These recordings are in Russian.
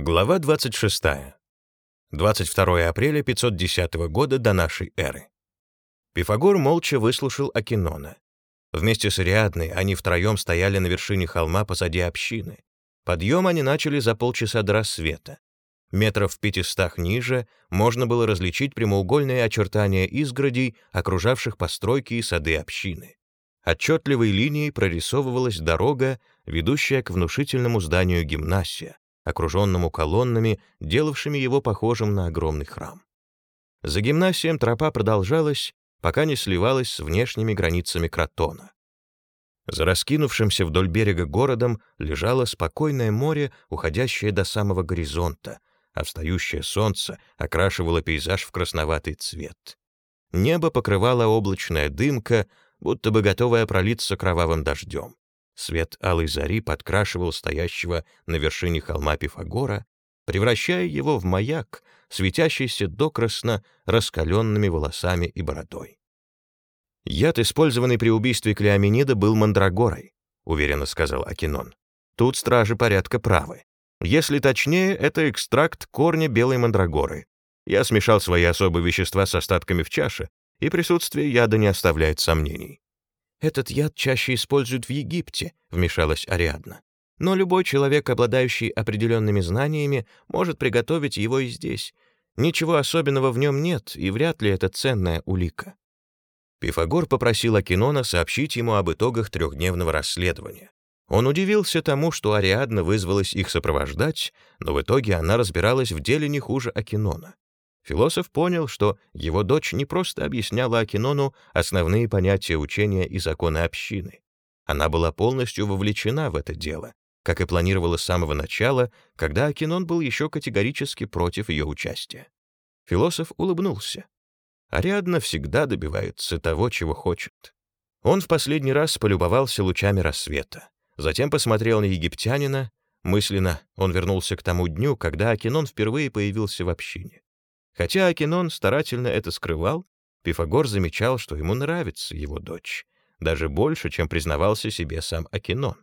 Глава 26. 22 апреля 510 года до нашей эры. Пифагор молча выслушал Акинона. Вместе с Ариадной они втроем стояли на вершине холма позади общины. Подъем они начали за полчаса до рассвета. Метров в пятистах ниже можно было различить прямоугольные очертания изгородей, окружавших постройки и сады общины. Отчетливой линией прорисовывалась дорога, ведущая к внушительному зданию гимнасия, окруженному колоннами, делавшими его похожим на огромный храм. За гимнасием тропа продолжалась, пока не сливалась с внешними границами Кротона. За раскинувшимся вдоль берега городом лежало спокойное море, уходящее до самого горизонта, а встающее солнце окрашивало пейзаж в красноватый цвет. Небо покрывала облачная дымка, будто бы готовая пролиться кровавым дождем. Свет алой зари подкрашивал стоящего на вершине холма Пифагора, превращая его в маяк, светящийся докрасно раскаленными волосами и бородой. «Яд, использованный при убийстве Клеоменида, был мандрагорой», — уверенно сказал Акинон. «Тут стражи порядка правы. Если точнее, это экстракт корня белой мандрагоры. Я смешал свои особые вещества с остатками в чаше, и присутствие яда не оставляет сомнений. «Этот яд чаще используют в Египте», — вмешалась Ариадна. «Но любой человек, обладающий определенными знаниями, может приготовить его и здесь. Ничего особенного в нем нет, и вряд ли это ценная улика». Пифагор попросил Акинона сообщить ему об итогах трехдневного расследования. Он удивился тому, что Ариадна вызвалась их сопровождать, но в итоге она разбиралась в деле не хуже Акинона. Философ понял, что его дочь не просто объясняла Акинону основные понятия учения и законы общины. Она была полностью вовлечена в это дело, как и планировала с самого начала, когда Акинон был еще категорически против ее участия. Философ улыбнулся. Ариадна всегда добивается того, чего хочет. Он в последний раз полюбовался лучами рассвета, затем посмотрел на египтянина, мысленно он вернулся к тому дню, когда Акинон впервые появился в общине. Хотя Акинон старательно это скрывал, Пифагор замечал, что ему нравится его дочь, даже больше, чем признавался себе сам Акинон.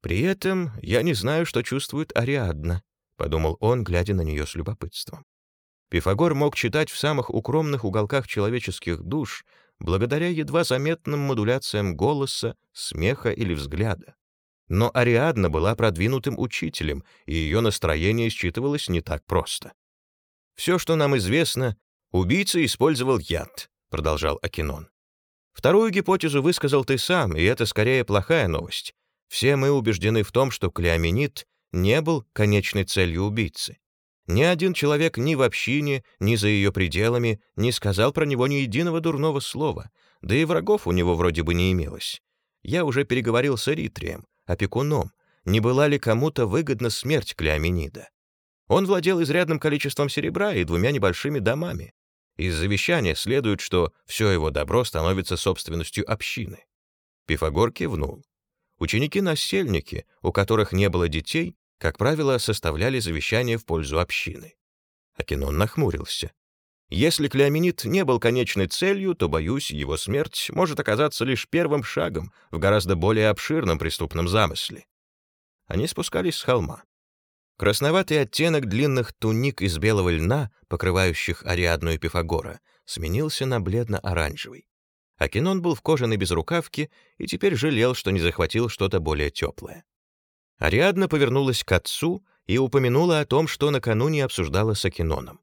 «При этом я не знаю, что чувствует Ариадна», — подумал он, глядя на нее с любопытством. Пифагор мог читать в самых укромных уголках человеческих душ благодаря едва заметным модуляциям голоса, смеха или взгляда. Но Ариадна была продвинутым учителем, и ее настроение считывалось не так просто. Все, что нам известно, убийца использовал яд, продолжал Акинон. Вторую гипотезу высказал ты сам, и это скорее плохая новость. Все мы убеждены в том, что клеоменит не был конечной целью убийцы. Ни один человек ни в общине, ни за ее пределами не сказал про него ни единого дурного слова, да и врагов у него вроде бы не имелось. Я уже переговорил с Эритрием, опекуном, не была ли кому-то выгодна смерть Клеоменида. Он владел изрядным количеством серебра и двумя небольшими домами. Из завещания следует, что все его добро становится собственностью общины. Пифагор кивнул. Ученики-насельники, у которых не было детей, как правило, составляли завещание в пользу общины. Акинон нахмурился. Если Клеоменит не был конечной целью, то, боюсь, его смерть может оказаться лишь первым шагом в гораздо более обширном преступном замысле. Они спускались с холма. Красноватый оттенок длинных туник из белого льна, покрывающих Ариадну и Пифагора, сменился на бледно-оранжевый. Акинон был в кожаной безрукавке и теперь жалел, что не захватил что-то более теплое. Ариадна повернулась к отцу и упомянула о том, что накануне обсуждала с Акиноном.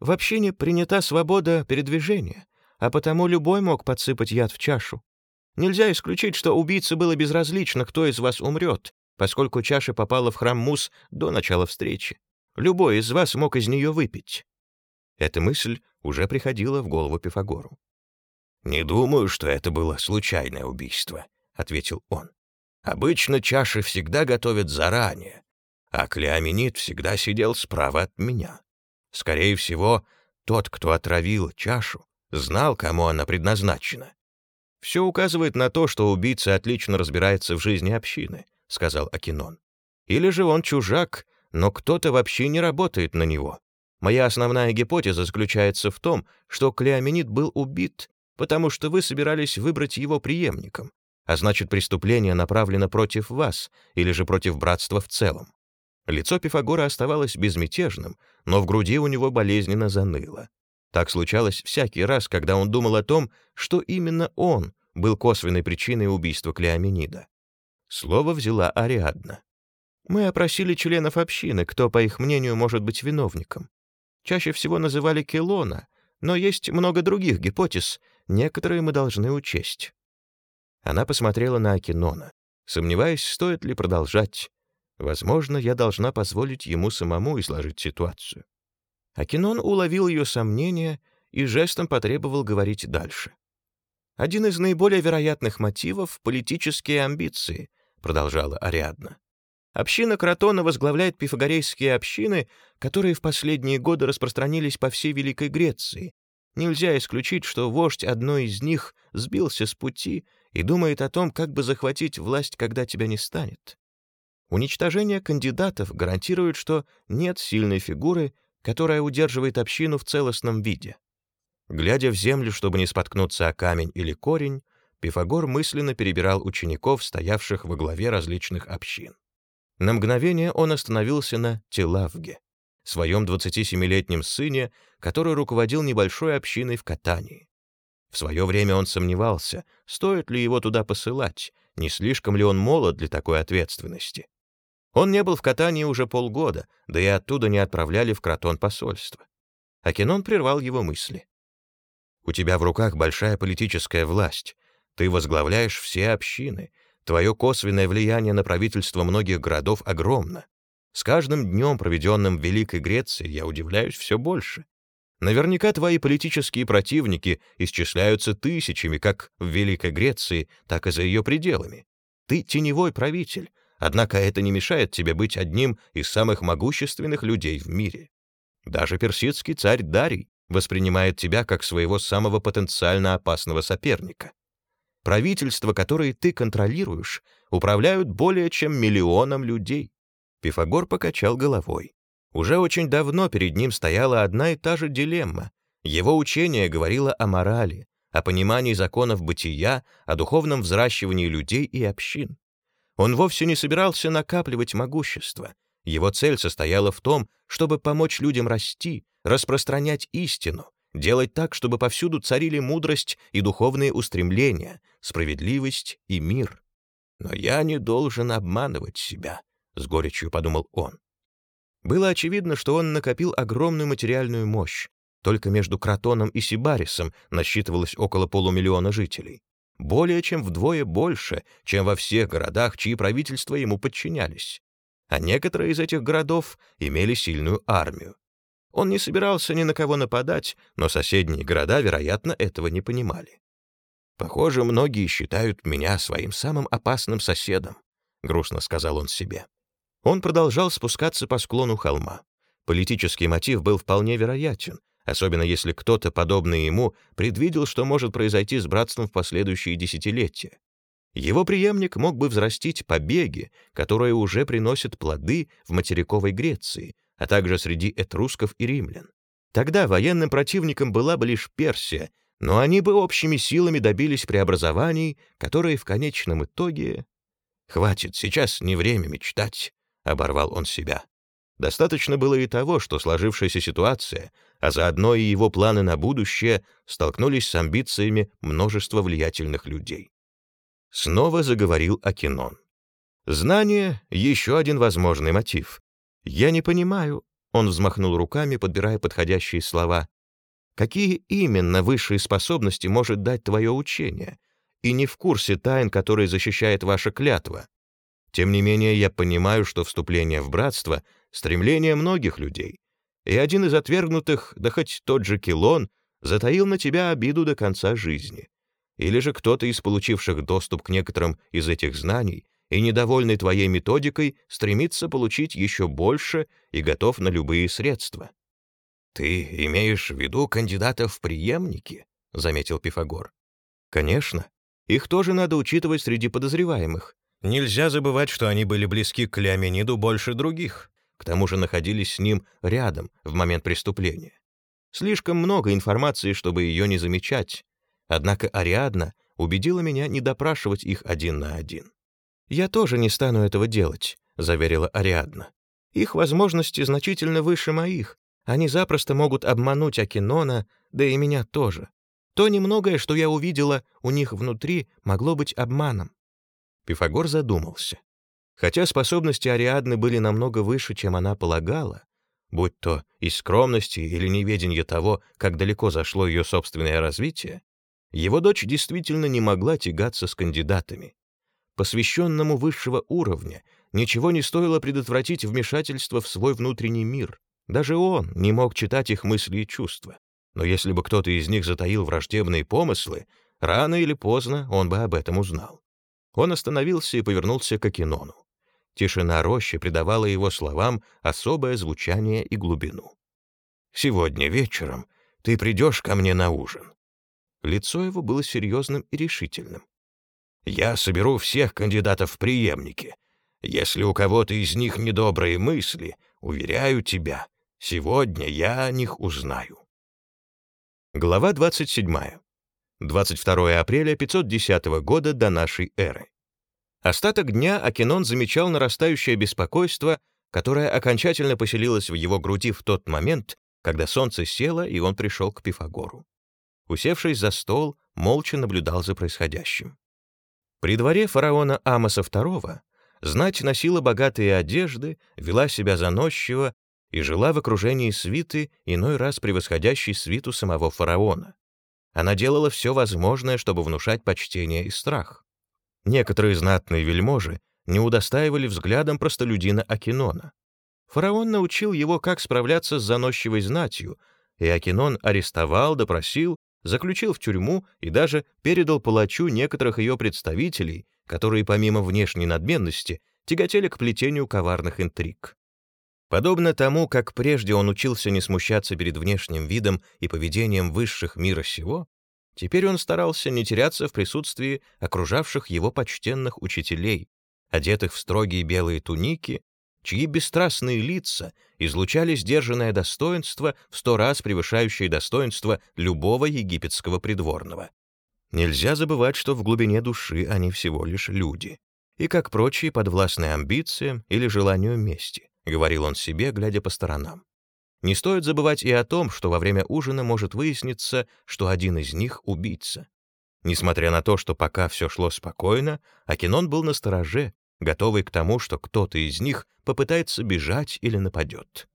В общине принята свобода передвижения, а потому любой мог подсыпать яд в чашу. Нельзя исключить, что убийце было безразлично, кто из вас умрет, поскольку чаша попала в храм Мус до начала встречи. Любой из вас мог из нее выпить. Эта мысль уже приходила в голову Пифагору. «Не думаю, что это было случайное убийство», — ответил он. «Обычно чаши всегда готовят заранее, а Клеоменит всегда сидел справа от меня. Скорее всего, тот, кто отравил чашу, знал, кому она предназначена. Все указывает на то, что убийца отлично разбирается в жизни общины, — сказал Акинон. «Или же он чужак, но кто-то вообще не работает на него. Моя основная гипотеза заключается в том, что Клеоменид был убит, потому что вы собирались выбрать его преемником, а значит, преступление направлено против вас или же против братства в целом. Лицо Пифагора оставалось безмятежным, но в груди у него болезненно заныло. Так случалось всякий раз, когда он думал о том, что именно он был косвенной причиной убийства Клеоменида. Слово взяла Ариадна. Мы опросили членов общины, кто, по их мнению, может быть виновником. Чаще всего называли Келона, но есть много других гипотез, некоторые мы должны учесть. Она посмотрела на Акинона, сомневаясь, стоит ли продолжать. Возможно, я должна позволить ему самому изложить ситуацию. Акинон уловил ее сомнения и жестом потребовал говорить дальше. «Один из наиболее вероятных мотивов — политические амбиции», — продолжала Ариадна. Община Кротона возглавляет пифагорейские общины, которые в последние годы распространились по всей Великой Греции. Нельзя исключить, что вождь одной из них сбился с пути и думает о том, как бы захватить власть, когда тебя не станет. Уничтожение кандидатов гарантирует, что нет сильной фигуры, которая удерживает общину в целостном виде. Глядя в землю, чтобы не споткнуться о камень или корень, Пифагор мысленно перебирал учеников, стоявших во главе различных общин. На мгновение он остановился на Телавге, своем 27-летнем сыне, который руководил небольшой общиной в Катании. В свое время он сомневался, стоит ли его туда посылать, не слишком ли он молод для такой ответственности. Он не был в Катании уже полгода, да и оттуда не отправляли в Кротон посольство. Акинон прервал его мысли. «У тебя в руках большая политическая власть. Ты возглавляешь все общины, Твое косвенное влияние на правительство многих городов огромно. С каждым днем, проведенным в Великой Греции, я удивляюсь все больше. Наверняка твои политические противники исчисляются тысячами как в Великой Греции, так и за ее пределами. Ты теневой правитель, однако это не мешает тебе быть одним из самых могущественных людей в мире. Даже персидский царь Дарий воспринимает тебя как своего самого потенциально опасного соперника. Правительства, которые ты контролируешь, управляют более чем миллионом людей. Пифагор покачал головой. Уже очень давно перед ним стояла одна и та же дилемма. Его учение говорило о морали, о понимании законов бытия, о духовном взращивании людей и общин. Он вовсе не собирался накапливать могущество. Его цель состояла в том, чтобы помочь людям расти, распространять истину, делать так, чтобы повсюду царили мудрость и духовные устремления, справедливость и мир. Но я не должен обманывать себя, — с горечью подумал он. Было очевидно, что он накопил огромную материальную мощь. Только между Кротоном и Сибарисом насчитывалось около полумиллиона жителей. Более чем вдвое больше, чем во всех городах, чьи правительства ему подчинялись. А некоторые из этих городов имели сильную армию. Он не собирался ни на кого нападать, но соседние города, вероятно, этого не понимали. «Похоже, многие считают меня своим самым опасным соседом», — грустно сказал он себе. Он продолжал спускаться по склону холма. Политический мотив был вполне вероятен, особенно если кто-то, подобный ему, предвидел, что может произойти с братством в последующие десятилетия. Его преемник мог бы взрастить побеги, которые уже приносят плоды в материковой Греции, а также среди этрусков и римлян. Тогда военным противником была бы лишь Персия, но они бы общими силами добились преобразований, которые в конечном итоге... «Хватит, сейчас не время мечтать», — оборвал он себя. Достаточно было и того, что сложившаяся ситуация, а заодно и его планы на будущее, столкнулись с амбициями множества влиятельных людей. Снова заговорил Акинон. Знание — еще один возможный мотив, «Я не понимаю», — он взмахнул руками, подбирая подходящие слова, «какие именно высшие способности может дать твое учение, и не в курсе тайн, которые защищает ваша клятва. Тем не менее, я понимаю, что вступление в братство — стремление многих людей, и один из отвергнутых, да хоть тот же Килон, затаил на тебя обиду до конца жизни. Или же кто-то из получивших доступ к некоторым из этих знаний и, недовольный твоей методикой, стремится получить еще больше и готов на любые средства. «Ты имеешь в виду кандидатов в преемники?» — заметил Пифагор. «Конечно. Их тоже надо учитывать среди подозреваемых. Нельзя забывать, что они были близки к Леомениду больше других. К тому же находились с ним рядом в момент преступления. Слишком много информации, чтобы ее не замечать. Однако Ариадна убедила меня не допрашивать их один на один. «Я тоже не стану этого делать», — заверила Ариадна. Их возможности значительно выше моих. Они запросто могут обмануть Акинона, да и меня тоже. То немногое, что я увидела у них внутри, могло быть обманом. Пифагор задумался. Хотя способности Ариадны были намного выше, чем она полагала, будь то из скромности или неведения того, как далеко зашло ее собственное развитие, его дочь действительно не могла тягаться с кандидатами. Посвященному высшего уровня ничего не стоило предотвратить вмешательство в свой внутренний мир. Даже он не мог читать их мысли и чувства. Но если бы кто-то из них затаил враждебные помыслы, рано или поздно он бы об этом узнал. Он остановился и повернулся к Акинону. Тишина рощи придавала его словам особое звучание и глубину. «Сегодня вечером ты придешь ко мне на ужин». Лицо его было серьезным и решительным. «Я соберу всех кандидатов в преемники. Если у кого-то из них недобрые мысли, уверяю тебя, сегодня я о них узнаю». Глава 27. 22 апреля 510 года до нашей эры. Остаток дня Акинон замечал нарастающее беспокойство, которое окончательно поселилось в его груди в тот момент, когда солнце село, и он пришел к Пифагору. Усевшись за стол, молча наблюдал за происходящим. При дворе фараона Амоса II знать носила богатые одежды, вела себя заносчиво и жила в окружении свиты, иной раз превосходящей свиту самого фараона. Она делала все возможное, чтобы внушать почтение и страх. Некоторые знатные вельможи не удостаивали взглядом простолюдина Акинона. Фараон научил его, как справляться с заносчивой знатью, и Акинон арестовал, допросил, заключил в тюрьму и даже передал палачу некоторых ее представителей, которые помимо внешней надменности тяготели к плетению коварных интриг. Подобно тому, как прежде он учился не смущаться перед внешним видом и поведением высших мира сего, Теперь он старался не теряться в присутствии окружавших его почтенных учителей, одетых в строгие белые туники, чьи бесстрастные лица излучали сдержанное достоинство, в сто раз превышающее достоинство любого египетского придворного. Нельзя забывать, что в глубине души они всего лишь люди, и, как прочие, подвластны амбициям или желанию мести, говорил он себе, глядя по сторонам. Не стоит забывать и о том, что во время ужина может выясниться, что один из них — убийца. Несмотря на то, что пока все шло спокойно, Акинон был на стороже, готовый к тому, что кто-то из них попытается бежать или нападет.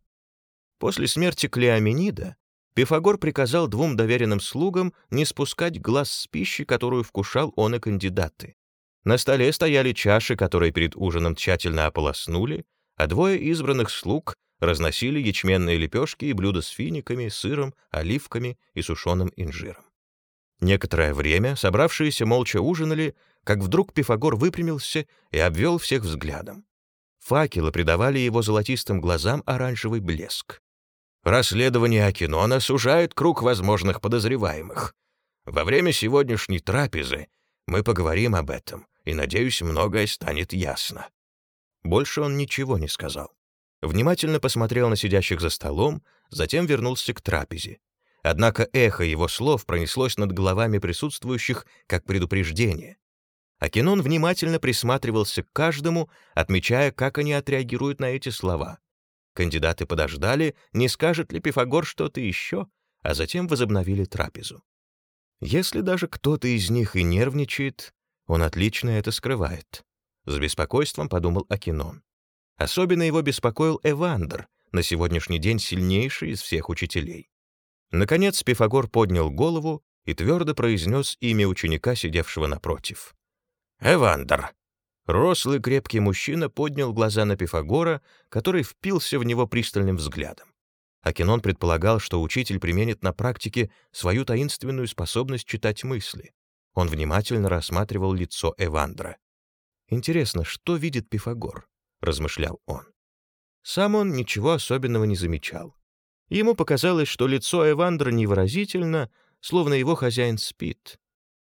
После смерти Клеоменида Пифагор приказал двум доверенным слугам не спускать глаз с пищи, которую вкушал он и кандидаты. На столе стояли чаши, которые перед ужином тщательно ополоснули, а двое избранных слуг разносили ячменные лепешки и блюда с финиками, сыром, оливками и сушеным инжиром. Некоторое время собравшиеся молча ужинали, как вдруг Пифагор выпрямился и обвел всех взглядом. Факелы придавали его золотистым глазам оранжевый блеск. Расследование Акинона сужает круг возможных подозреваемых. Во время сегодняшней трапезы мы поговорим об этом, и, надеюсь, многое станет ясно. Больше он ничего не сказал внимательно посмотрел на сидящих за столом, затем вернулся к трапезе. Однако эхо его слов пронеслось над головами присутствующих как предупреждение. Акинон внимательно присматривался к каждому, отмечая, как они отреагируют на эти слова. Кандидаты подождали, не скажет ли Пифагор что-то еще, а затем возобновили трапезу. Если даже кто-то из них и нервничает, он отлично это скрывает. С беспокойством подумал Акинон. Особенно его беспокоил Эвандр, на сегодняшний день сильнейший из всех учителей. Наконец Пифагор поднял голову и твердо произнес имя ученика, сидевшего напротив. «Эвандр!» Рослый крепкий мужчина поднял глаза на Пифагора, который впился в него пристальным взглядом. Акинон предполагал, что учитель применит на практике свою таинственную способность читать мысли. Он внимательно рассматривал лицо Эвандра. Интересно, что видит Пифагор? — размышлял он. Сам он ничего особенного не замечал. Ему показалось, что лицо Эвандра невыразительно, словно его хозяин спит.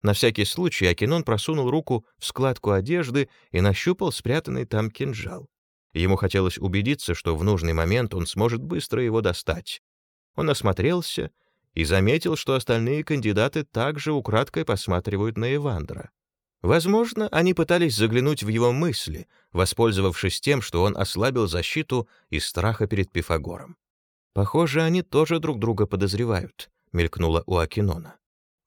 На всякий случай Акинон просунул руку в складку одежды и нащупал спрятанный там кинжал. Ему хотелось убедиться, что в нужный момент он сможет быстро его достать. Он осмотрелся и заметил, что остальные кандидаты также украдкой посматривают на Эвандра. Возможно, они пытались заглянуть в его мысли, воспользовавшись тем, что он ослабил защиту из страха перед Пифагором. «Похоже, они тоже друг друга подозревают», — мелькнула у Акинона.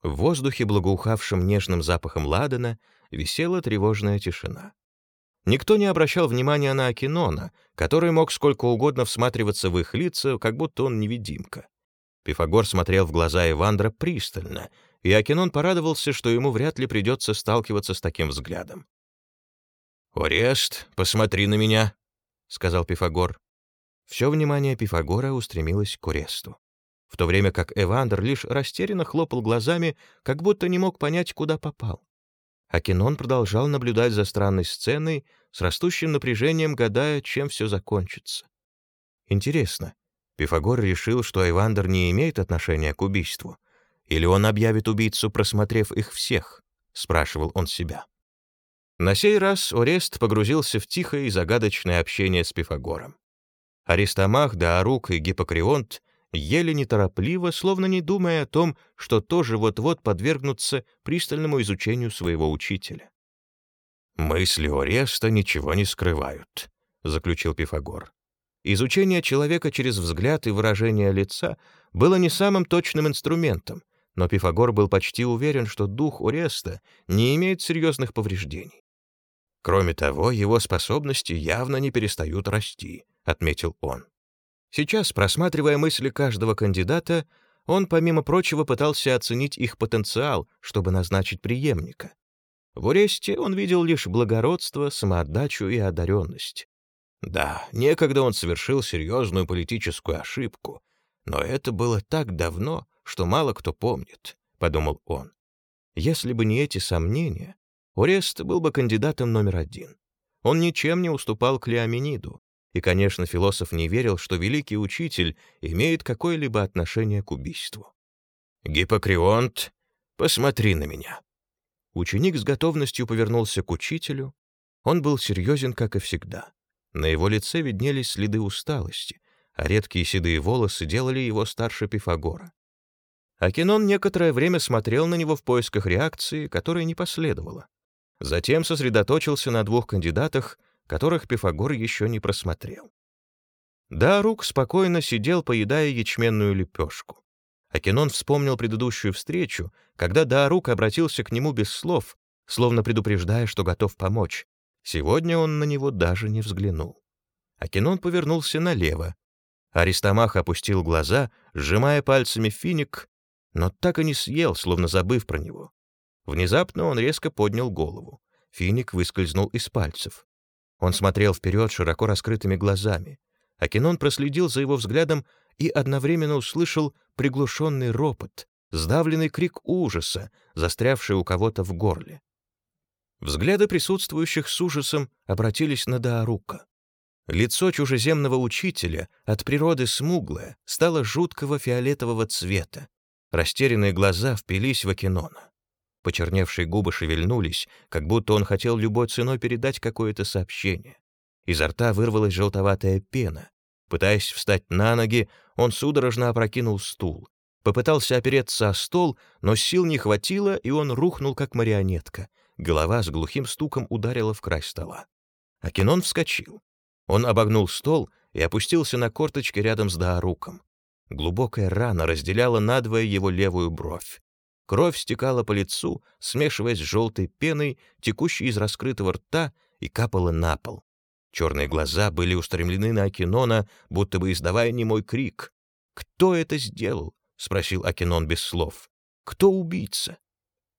В воздухе, благоухавшем нежным запахом ладана, висела тревожная тишина. Никто не обращал внимания на Акинона, который мог сколько угодно всматриваться в их лица, как будто он невидимка. Пифагор смотрел в глаза Ивандра пристально, и Акинон порадовался, что ему вряд ли придется сталкиваться с таким взглядом. «Орест, посмотри на меня», — сказал Пифагор. Все внимание Пифагора устремилось к Оресту, в то время как Эвандр лишь растерянно хлопал глазами, как будто не мог понять, куда попал. Акинон продолжал наблюдать за странной сценой, с растущим напряжением гадая, чем все закончится. Интересно, Пифагор решил, что Эвандер не имеет отношения к убийству, или он объявит убийцу, просмотрев их всех, спрашивал он себя. На сей раз Орест погрузился в тихое и загадочное общение с Пифагором. Аристомах, Даарук и Гиппокрионт ели неторопливо, словно не думая о том, что тоже вот-вот подвергнутся пристальному изучению своего учителя. «Мысли Ореста ничего не скрывают», — заключил Пифагор. Изучение человека через взгляд и выражение лица было не самым точным инструментом, но Пифагор был почти уверен, что дух Ореста не имеет серьезных повреждений. Кроме того, его способности явно не перестают расти, отметил он. Сейчас, просматривая мысли каждого кандидата, он, помимо прочего, пытался оценить их потенциал, чтобы назначить преемника. В Уресте он видел лишь благородство, самоотдачу и одаренность. Да, некогда он совершил серьезную политическую ошибку, но это было так давно, что мало кто помнит, — подумал он. Если бы не эти сомнения, Орест был бы кандидатом номер один. Он ничем не уступал Клеомениду, и, конечно, философ не верил, что великий учитель имеет какое-либо отношение к убийству. «Гиппокрионт, посмотри на меня». Ученик с готовностью повернулся к учителю. Он был серьезен, как и всегда. На его лице виднелись следы усталости, а редкие седые волосы делали его старше Пифагора. Акинон некоторое время смотрел на него в поисках реакции, которой не последовало. Затем сосредоточился на двух кандидатах, которых Пифагор еще не просмотрел. Дарук спокойно сидел, поедая ячменную лепешку. Акинон вспомнил предыдущую встречу, когда Даарук обратился к нему без слов, словно предупреждая, что готов помочь. Сегодня он на него даже не взглянул. Акинон повернулся налево. Аристомах опустил глаза, сжимая пальцами финик, но так и не съел, словно забыв про него. Внезапно он резко поднял голову. Финик выскользнул из пальцев. Он смотрел вперед широко раскрытыми глазами. Акинон проследил за его взглядом и одновременно услышал приглушенный ропот, сдавленный крик ужаса, застрявший у кого-то в горле. Взгляды присутствующих с ужасом обратились на Даарука. Лицо чужеземного учителя, от природы смуглое, стало жуткого фиолетового цвета. Растерянные глаза впились в Акинона. Почерневшие губы шевельнулись, как будто он хотел любой ценой передать какое-то сообщение. Изо рта вырвалась желтоватая пена. Пытаясь встать на ноги, он судорожно опрокинул стул. Попытался опереться о стол, но сил не хватило, и он рухнул, как марионетка. Голова с глухим стуком ударила в край стола. Акинон вскочил. Он обогнул стол и опустился на корточки рядом с Дааруком. Глубокая рана разделяла надвое его левую бровь. Кровь стекала по лицу, смешиваясь с желтой пеной, текущей из раскрытого рта, и капала на пол. Черные глаза были устремлены на Акинона, будто бы издавая немой крик. «Кто это сделал?» — спросил Акинон без слов. «Кто убийца?»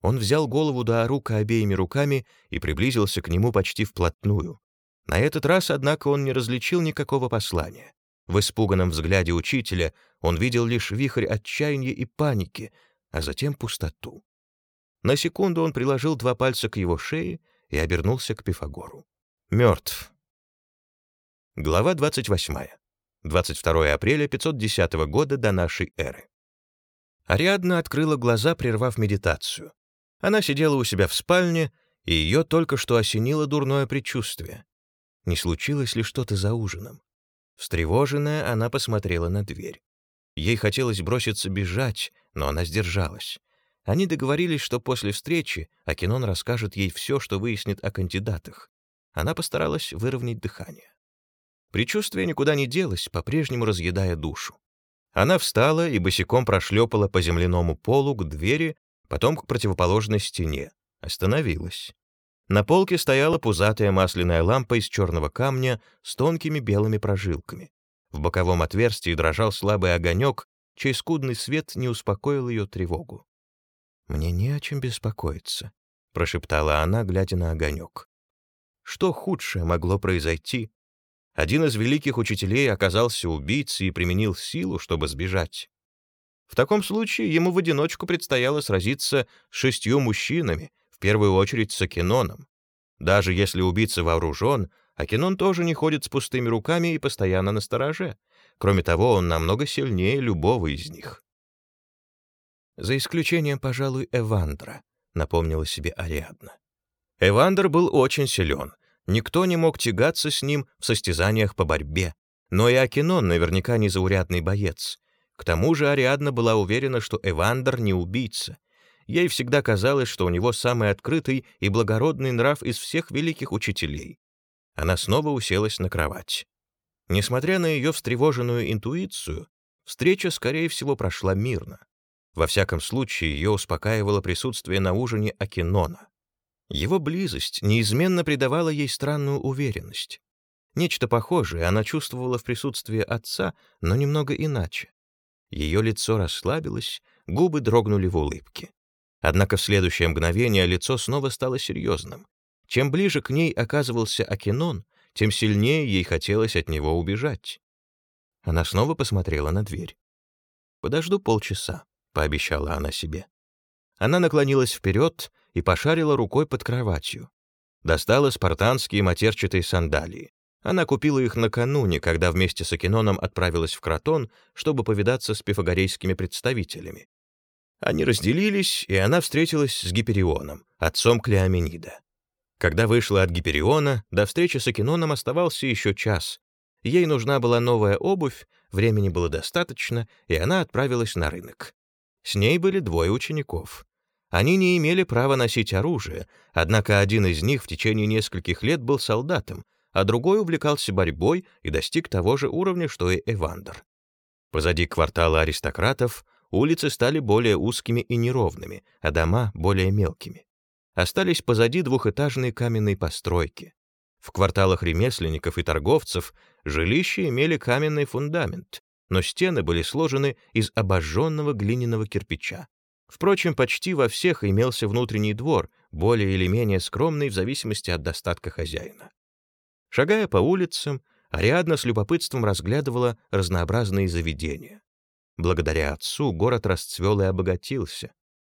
Он взял голову до рука обеими руками и приблизился к нему почти вплотную. На этот раз, однако, он не различил никакого послания. В испуганном взгляде учителя он видел лишь вихрь отчаяния и паники, а затем пустоту. На секунду он приложил два пальца к его шее и обернулся к Пифагору. Мертв. Глава 28. 22 апреля 510 года до нашей эры. Ариадна открыла глаза, прервав медитацию. Она сидела у себя в спальне, и ее только что осенило дурное предчувствие. Не случилось ли что-то за ужином? Встревоженная, она посмотрела на дверь. Ей хотелось броситься бежать, но она сдержалась. Они договорились, что после встречи Акинон расскажет ей все, что выяснит о кандидатах. Она постаралась выровнять дыхание. Причувствие никуда не делось, по-прежнему разъедая душу. Она встала и босиком прошлепала по земляному полу к двери, потом к противоположной стене. Остановилась. На полке стояла пузатая масляная лампа из черного камня с тонкими белыми прожилками. В боковом отверстии дрожал слабый огонек, чей скудный свет не успокоил ее тревогу. «Мне не о чем беспокоиться», — прошептала она, глядя на огонек. Что худшее могло произойти? Один из великих учителей оказался убийцей и применил силу, чтобы сбежать. В таком случае ему в одиночку предстояло сразиться с шестью мужчинами, в первую очередь с Акиноном. Даже если убийца вооружен, Акинон тоже не ходит с пустыми руками и постоянно на стороже. Кроме того, он намного сильнее любого из них. За исключением, пожалуй, Эвандра, напомнила себе Ариадна. Эвандр был очень силен. Никто не мог тягаться с ним в состязаниях по борьбе. Но и Акинон наверняка незаурядный боец. К тому же Ариадна была уверена, что Эвандр не убийца. Ей всегда казалось, что у него самый открытый и благородный нрав из всех великих учителей. Она снова уселась на кровать. Несмотря на ее встревоженную интуицию, встреча, скорее всего, прошла мирно. Во всяком случае, ее успокаивало присутствие на ужине Акинона. Его близость неизменно придавала ей странную уверенность. Нечто похожее она чувствовала в присутствии отца, но немного иначе. Ее лицо расслабилось, губы дрогнули в улыбке. Однако в следующее мгновение лицо снова стало серьезным. Чем ближе к ней оказывался Акинон, тем сильнее ей хотелось от него убежать. Она снова посмотрела на дверь. «Подожду полчаса», — пообещала она себе. Она наклонилась вперед и пошарила рукой под кроватью. Достала спартанские матерчатые сандалии. Она купила их накануне, когда вместе с Акиноном отправилась в Кротон, чтобы повидаться с пифагорейскими представителями. Они разделились, и она встретилась с Гиперионом, отцом Клеоменида. Когда вышла от Гипериона, до встречи с Акиноном оставался еще час. Ей нужна была новая обувь, времени было достаточно, и она отправилась на рынок. С ней были двое учеников. Они не имели права носить оружие, однако один из них в течение нескольких лет был солдатом, а другой увлекался борьбой и достиг того же уровня, что и Эвандер. Позади квартала аристократов улицы стали более узкими и неровными, а дома — более мелкими. Остались позади двухэтажные каменные постройки. В кварталах ремесленников и торговцев жилища имели каменный фундамент, но стены были сложены из обожженного глиняного кирпича. Впрочем, почти во всех имелся внутренний двор, более или менее скромный в зависимости от достатка хозяина. Шагая по улицам, Ариадна с любопытством разглядывала разнообразные заведения. Благодаря отцу город расцвел и обогатился.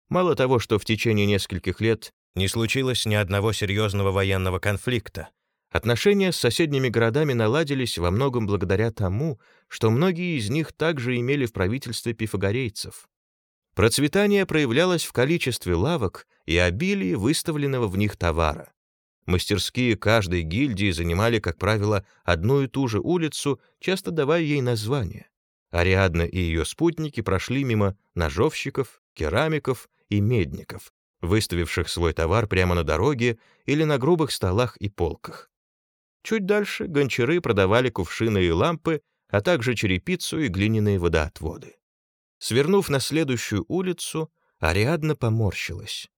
Мало того, что в течение нескольких лет не случилось ни одного серьезного военного конфликта, отношения с соседними городами наладились во многом благодаря тому, что многие из них также имели в правительстве пифагорейцев. Процветание проявлялось в количестве лавок и обилии выставленного в них товара. Мастерские каждой гильдии занимали, как правило, одну и ту же улицу, часто давая ей название. Ариадна и ее спутники прошли мимо ножовщиков, керамиков и медников, выставивших свой товар прямо на дороге или на грубых столах и полках. Чуть дальше гончары продавали кувшины и лампы, а также черепицу и глиняные водоотводы. Свернув на следующую улицу, Ариадна поморщилась.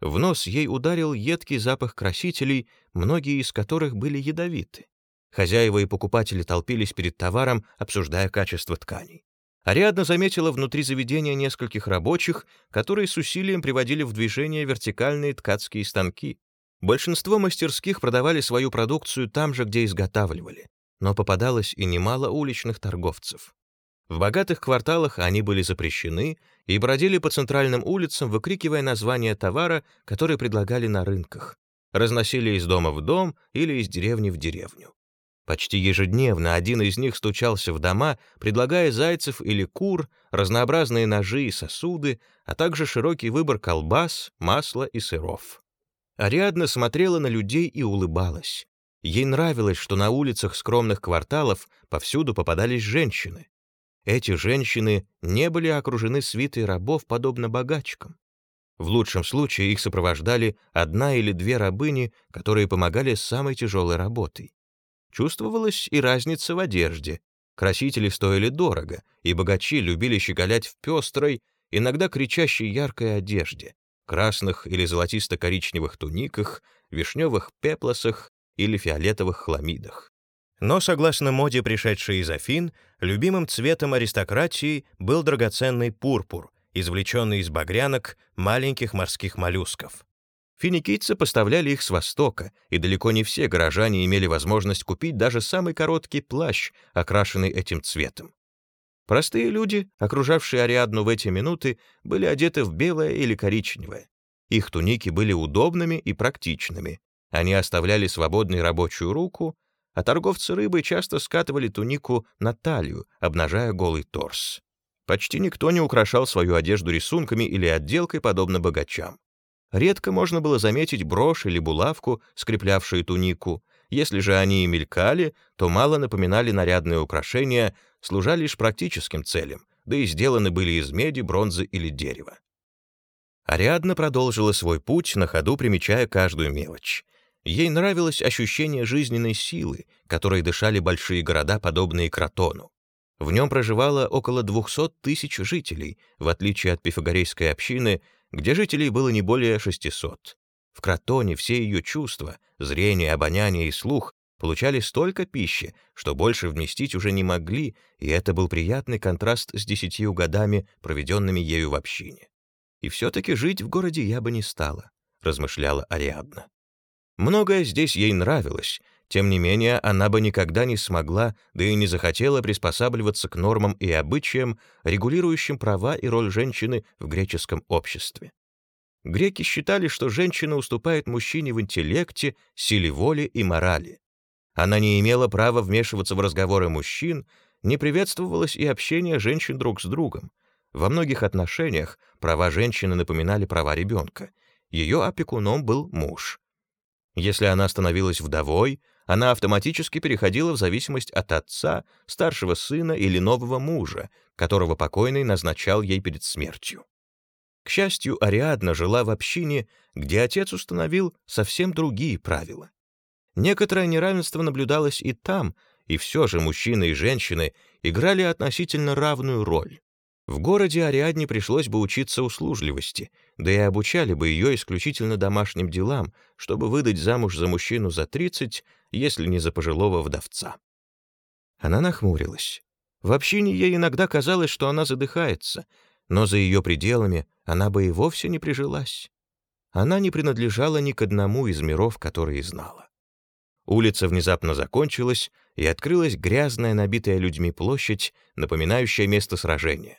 В нос ей ударил едкий запах красителей, многие из которых были ядовиты. Хозяева и покупатели толпились перед товаром, обсуждая качество тканей. Ариадна заметила внутри заведения нескольких рабочих, которые с усилием приводили в движение вертикальные ткацкие станки. Большинство мастерских продавали свою продукцию там же, где изготавливали, но попадалось и немало уличных торговцев. В богатых кварталах они были запрещены и бродили по центральным улицам, выкрикивая названия товара, который предлагали на рынках. Разносили из дома в дом или из деревни в деревню. Почти ежедневно один из них стучался в дома, предлагая зайцев или кур, разнообразные ножи и сосуды, а также широкий выбор колбас, масла и сыров. Ариадна смотрела на людей и улыбалась. Ей нравилось, что на улицах скромных кварталов повсюду попадались женщины. Эти женщины не были окружены свитой рабов, подобно богачкам. В лучшем случае их сопровождали одна или две рабыни, которые помогали с самой тяжелой работой. Чувствовалась и разница в одежде. Красители стоили дорого, и богачи любили щеголять в пестрой, иногда кричащей яркой одежде, красных или золотисто-коричневых туниках, вишневых пеплосах или фиолетовых хламидах. Но, согласно моде, пришедшей из Афин, любимым цветом аристократии был драгоценный пурпур, извлеченный из багрянок маленьких морских моллюсков. Финикийцы поставляли их с Востока, и далеко не все горожане имели возможность купить даже самый короткий плащ, окрашенный этим цветом. Простые люди, окружавшие Ариадну в эти минуты, были одеты в белое или коричневое. Их туники были удобными и практичными. Они оставляли свободной рабочую руку, а торговцы рыбой часто скатывали тунику на талию, обнажая голый торс. Почти никто не украшал свою одежду рисунками или отделкой, подобно богачам. Редко можно было заметить брошь или булавку, скреплявшие тунику. Если же они и мелькали, то мало напоминали нарядные украшения, служа лишь практическим целям, да и сделаны были из меди, бронзы или дерева. Ариадна продолжила свой путь, на ходу примечая каждую мелочь. Ей нравилось ощущение жизненной силы, которой дышали большие города, подобные Кротону. В нем проживало около 200 тысяч жителей, в отличие от пифагорейской общины, где жителей было не более 600. В Кротоне все ее чувства — зрение, обоняние и слух — получали столько пищи, что больше вместить уже не могли, и это был приятный контраст с десятью годами, проведенными ею в общине. «И все-таки жить в городе я бы не стала», — размышляла Ариадна. Многое здесь ей нравилось, тем не менее она бы никогда не смогла, да и не захотела приспосабливаться к нормам и обычаям, регулирующим права и роль женщины в греческом обществе. Греки считали, что женщина уступает мужчине в интеллекте, силе воли и морали. Она не имела права вмешиваться в разговоры мужчин, не приветствовалось и общение женщин друг с другом. Во многих отношениях права женщины напоминали права ребенка. Ее опекуном был муж. Если она становилась вдовой, она автоматически переходила в зависимость от отца, старшего сына или нового мужа, которого покойный назначал ей перед смертью. К счастью, Ариадна жила в общине, где отец установил совсем другие правила. Некоторое неравенство наблюдалось и там, и все же мужчины и женщины играли относительно равную роль. В городе Ариадне пришлось бы учиться услужливости, да и обучали бы ее исключительно домашним делам, чтобы выдать замуж за мужчину за 30, если не за пожилого вдовца. Она нахмурилась. В общине ей иногда казалось, что она задыхается, но за ее пределами она бы и вовсе не прижилась. Она не принадлежала ни к одному из миров, которые знала. Улица внезапно закончилась, и открылась грязная, набитая людьми площадь, напоминающая место сражения.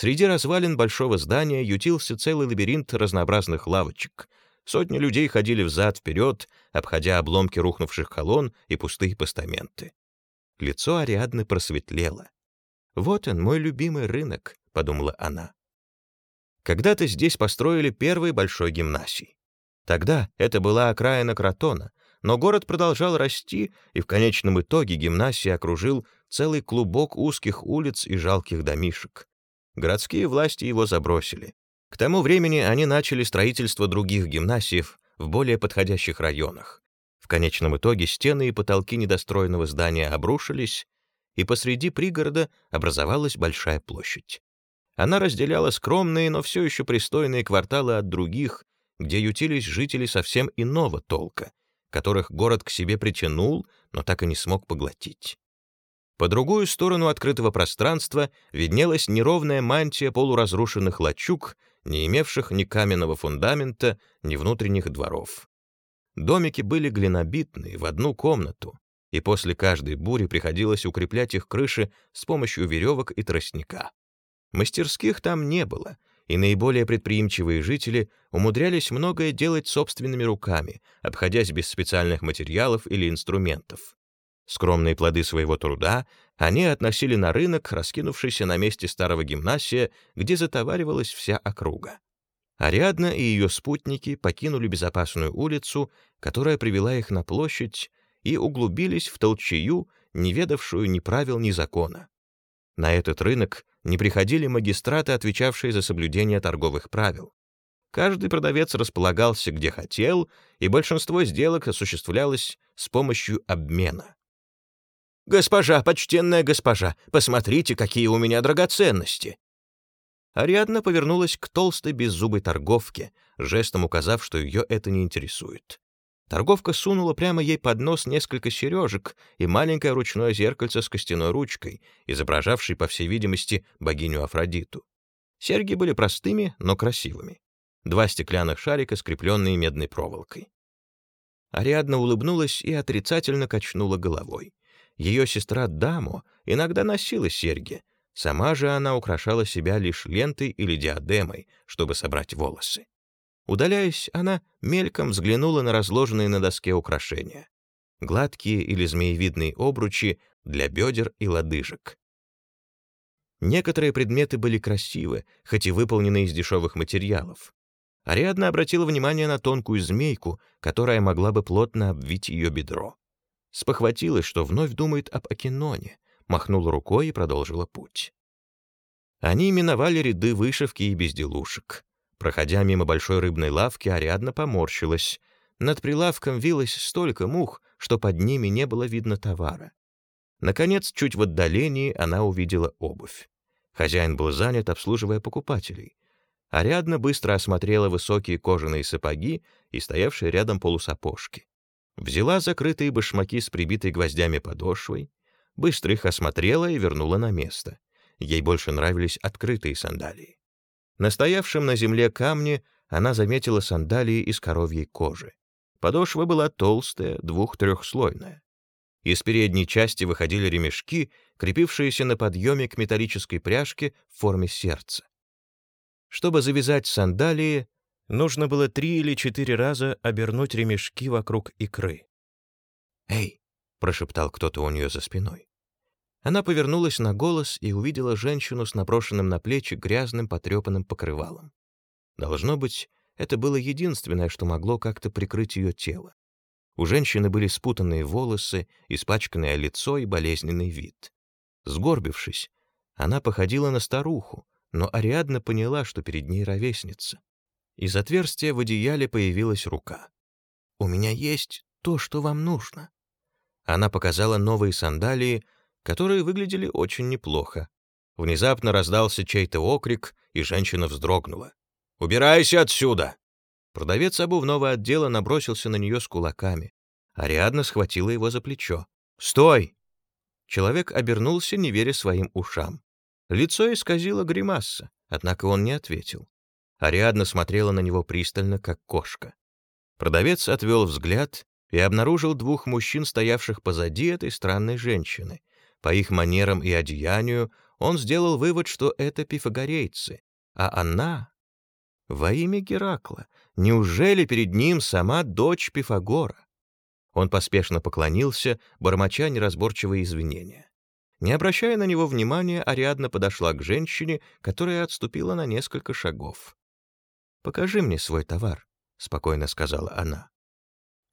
Среди развалин большого здания ютился целый лабиринт разнообразных лавочек. Сотни людей ходили взад-вперед, обходя обломки рухнувших колонн и пустые постаменты. Лицо Ариадны просветлело. «Вот он, мой любимый рынок», — подумала она. Когда-то здесь построили первый большой гимнасий. Тогда это была окраина Кротона, но город продолжал расти, и в конечном итоге гимнасий окружил целый клубок узких улиц и жалких домишек. Городские власти его забросили. К тому времени они начали строительство других гимнасиев в более подходящих районах. В конечном итоге стены и потолки недостроенного здания обрушились, и посреди пригорода образовалась большая площадь. Она разделяла скромные, но все еще пристойные кварталы от других, где ютились жители совсем иного толка, которых город к себе притянул, но так и не смог поглотить. По другую сторону открытого пространства виднелась неровная мантия полуразрушенных лачуг, не имевших ни каменного фундамента, ни внутренних дворов. Домики были глинобитные, в одну комнату, и после каждой бури приходилось укреплять их крыши с помощью веревок и тростника. Мастерских там не было, и наиболее предприимчивые жители умудрялись многое делать собственными руками, обходясь без специальных материалов или инструментов. Скромные плоды своего труда они относили на рынок, раскинувшийся на месте старого гимнасия, где затоваривалась вся округа. Ариадна и ее спутники покинули безопасную улицу, которая привела их на площадь, и углубились в толчею, не ведавшую ни правил, ни закона. На этот рынок не приходили магистраты, отвечавшие за соблюдение торговых правил. Каждый продавец располагался где хотел, и большинство сделок осуществлялось с помощью обмена. «Госпожа, почтенная госпожа, посмотрите, какие у меня драгоценности!» Ариадна повернулась к толстой беззубой торговке, жестом указав, что ее это не интересует. Торговка сунула прямо ей под нос несколько сережек и маленькое ручное зеркальце с костяной ручкой, изображавшей, по всей видимости, богиню Афродиту. Серьги были простыми, но красивыми. Два стеклянных шарика, скрепленные медной проволокой. Ариадна улыбнулась и отрицательно качнула головой. Ее сестра Дамо иногда носила серьги, сама же она украшала себя лишь лентой или диадемой, чтобы собрать волосы. Удаляясь, она мельком взглянула на разложенные на доске украшения. Гладкие или змеевидные обручи для бедер и лодыжек. Некоторые предметы были красивы, хоть и выполнены из дешевых материалов. Ариадна обратила внимание на тонкую змейку, которая могла бы плотно обвить ее бедро. Спохватилась, что вновь думает об Акиноне, махнула рукой и продолжила путь. Они миновали ряды вышивки и безделушек. Проходя мимо большой рыбной лавки, Ариадна поморщилась. Над прилавком вилось столько мух, что под ними не было видно товара. Наконец, чуть в отдалении она увидела обувь. Хозяин был занят, обслуживая покупателей. Ариадна быстро осмотрела высокие кожаные сапоги и стоявшие рядом полусапожки. Взяла закрытые башмаки с прибитой гвоздями подошвой, быстро их осмотрела и вернула на место. Ей больше нравились открытые сандалии. На стоявшем на земле камне она заметила сандалии из коровьей кожи. Подошва была толстая, двух-трехслойная. Из передней части выходили ремешки, крепившиеся на подъеме к металлической пряжке в форме сердца. Чтобы завязать сандалии, нужно было три или четыре раза обернуть ремешки вокруг икры. «Эй!» — прошептал кто-то у нее за спиной. Она повернулась на голос и увидела женщину с наброшенным на плечи грязным потрепанным покрывалом. Должно быть, это было единственное, что могло как-то прикрыть ее тело. У женщины были спутанные волосы, испачканное лицо и болезненный вид. Сгорбившись, она походила на старуху, но Ариадна поняла, что перед ней ровесница. Из отверстия в одеяле появилась рука. «У меня есть то, что вам нужно». Она показала новые сандалии, которые выглядели очень неплохо. Внезапно раздался чей-то окрик, и женщина вздрогнула. «Убирайся отсюда!» Продавец обувного отдела набросился на нее с кулаками. Ариадна схватила его за плечо. «Стой!» Человек обернулся, не веря своим ушам. Лицо исказило гримаса, однако он не ответил. Ариадна смотрела на него пристально, как кошка. Продавец отвел взгляд и обнаружил двух мужчин, стоявших позади этой странной женщины. По их манерам и одеянию он сделал вывод, что это пифагорейцы, а она... Во имя Геракла, неужели перед ним сама дочь Пифагора? Он поспешно поклонился, бормоча неразборчивые извинения. Не обращая на него внимания, Ариадна подошла к женщине, которая отступила на несколько шагов. «Покажи мне свой товар», — спокойно сказала она.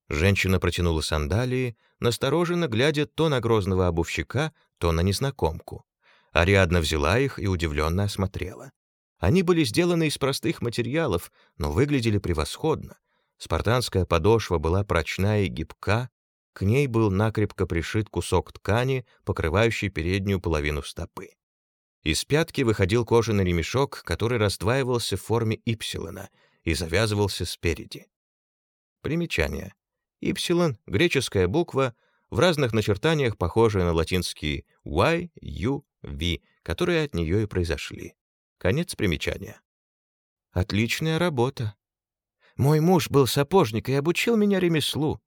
Женщина протянула сандалии, настороженно глядя то на грозного обувщика, то на незнакомку. Ариадна взяла их и удивленно осмотрела. Они были сделаны из простых материалов, но выглядели превосходно. Спартанская подошва была прочная и гибка, к ней был накрепко пришит кусок ткани, покрывающий переднюю половину стопы. Из пятки выходил кожаный ремешок, который раздваивался в форме ипсилона и завязывался спереди. Примечание. Ипсилон — греческая буква, в разных начертаниях похожая на латинские Y, U, V, которые от нее и произошли. Конец примечания. Отличная работа. Мой муж был сапожник и обучил меня ремеслу.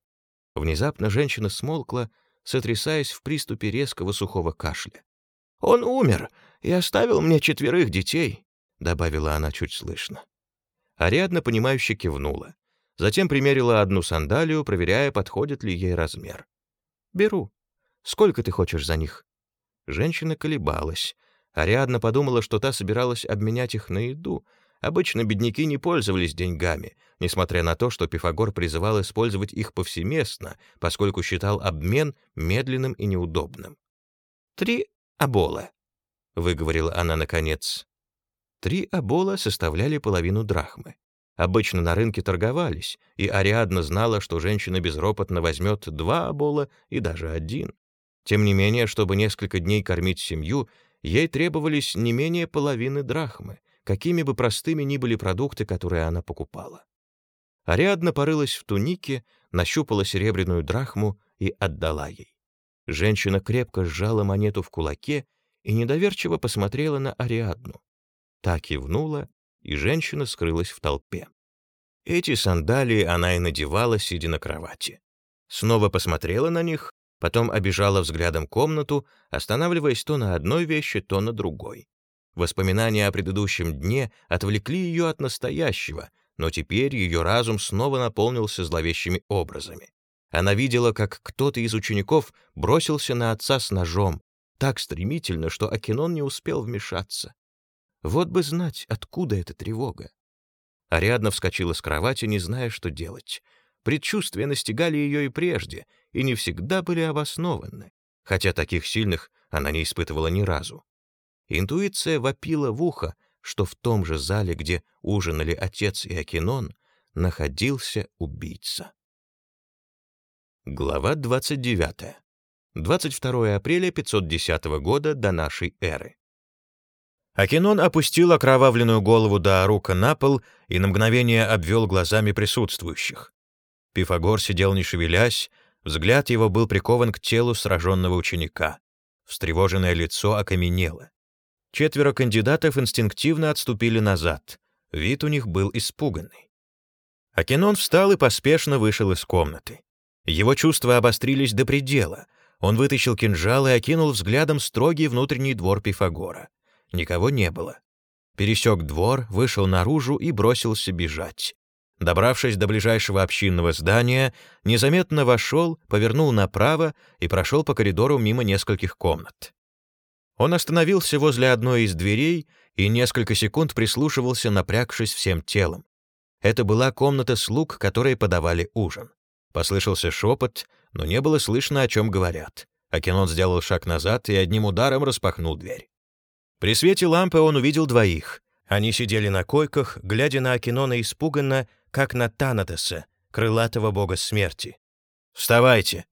Внезапно женщина смолкла, сотрясаясь в приступе резкого сухого кашля. «Он умер и оставил мне четверых детей», — добавила она чуть слышно. Ариадна, понимающе кивнула. Затем примерила одну сандалию, проверяя, подходит ли ей размер. «Беру. Сколько ты хочешь за них?» Женщина колебалась. Ариадна подумала, что та собиралась обменять их на еду. Обычно бедняки не пользовались деньгами, несмотря на то, что Пифагор призывал использовать их повсеместно, поскольку считал обмен медленным и неудобным. «Три абола», — выговорила она наконец. Три абола составляли половину драхмы. Обычно на рынке торговались, и Ариадна знала, что женщина безропотно возьмет два обола и даже один. Тем не менее, чтобы несколько дней кормить семью, ей требовались не менее половины драхмы, какими бы простыми ни были продукты, которые она покупала. Ариадна порылась в тунике, нащупала серебряную драхму и отдала ей. Женщина крепко сжала монету в кулаке и недоверчиво посмотрела на Ариадну. Та кивнула, и женщина скрылась в толпе. Эти сандалии она и надевала, сидя на кровати. Снова посмотрела на них, потом обижала взглядом комнату, останавливаясь то на одной вещи, то на другой. Воспоминания о предыдущем дне отвлекли ее от настоящего, но теперь ее разум снова наполнился зловещими образами. Она видела, как кто-то из учеников бросился на отца с ножом, так стремительно, что Акинон не успел вмешаться. Вот бы знать, откуда эта тревога. Ариадна вскочила с кровати, не зная, что делать. Предчувствия настигали ее и прежде, и не всегда были обоснованы, хотя таких сильных она не испытывала ни разу. Интуиция вопила в ухо, что в том же зале, где ужинали отец и Акинон, находился убийца. Глава 29. 22 апреля 510 года до нашей эры. Акинон опустил окровавленную голову Даарука на пол и на мгновение обвел глазами присутствующих. Пифагор сидел не шевелясь, взгляд его был прикован к телу сраженного ученика. Встревоженное лицо окаменело. Четверо кандидатов инстинктивно отступили назад. Вид у них был испуганный. Акинон встал и поспешно вышел из комнаты. Его чувства обострились до предела. Он вытащил кинжал и окинул взглядом строгий внутренний двор Пифагора. Никого не было. Пересек двор, вышел наружу и бросился бежать. Добравшись до ближайшего общинного здания, незаметно вошел, повернул направо и прошел по коридору мимо нескольких комнат. Он остановился возле одной из дверей и несколько секунд прислушивался, напрягшись всем телом. Это была комната слуг, которые подавали ужин. Послышался шепот, но не было слышно, о чем говорят. Акинон сделал шаг назад и одним ударом распахнул дверь. При свете лампы он увидел двоих. Они сидели на койках, глядя на Акинона испуганно, как на Танатоса, крылатого бога смерти. «Вставайте!»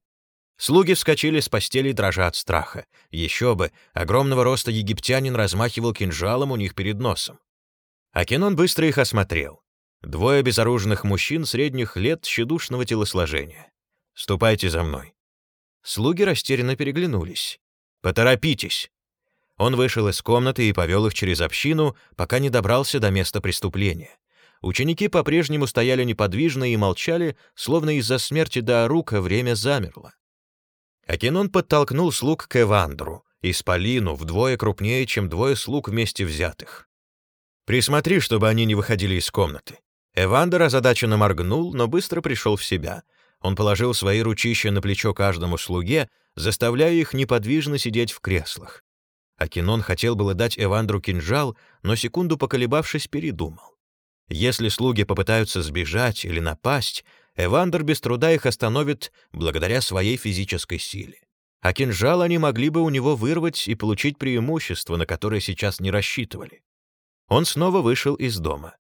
Слуги вскочили с постели, дрожа от страха. Еще бы, огромного роста египтянин размахивал кинжалом у них перед носом. Акинон быстро их осмотрел. Двое безоружных мужчин средних лет щедушного телосложения. «Ступайте за мной». Слуги растерянно переглянулись. «Поторопитесь!» Он вышел из комнаты и повел их через общину, пока не добрался до места преступления. Ученики по-прежнему стояли неподвижно и молчали, словно из-за смерти Даарука время замерло. Акинон подтолкнул слуг к Эвандру, исполину вдвое крупнее, чем двое слуг вместе взятых. «Присмотри, чтобы они не выходили из комнаты». Эвандер озадаченно моргнул, но быстро пришел в себя. Он положил свои ручища на плечо каждому слуге, заставляя их неподвижно сидеть в креслах. Акинон хотел было дать Эвандру кинжал, но секунду поколебавшись, передумал. Если слуги попытаются сбежать или напасть, Эвандер без труда их остановит благодаря своей физической силе. А кинжал они могли бы у него вырвать и получить преимущество, на которое сейчас не рассчитывали. Он снова вышел из дома.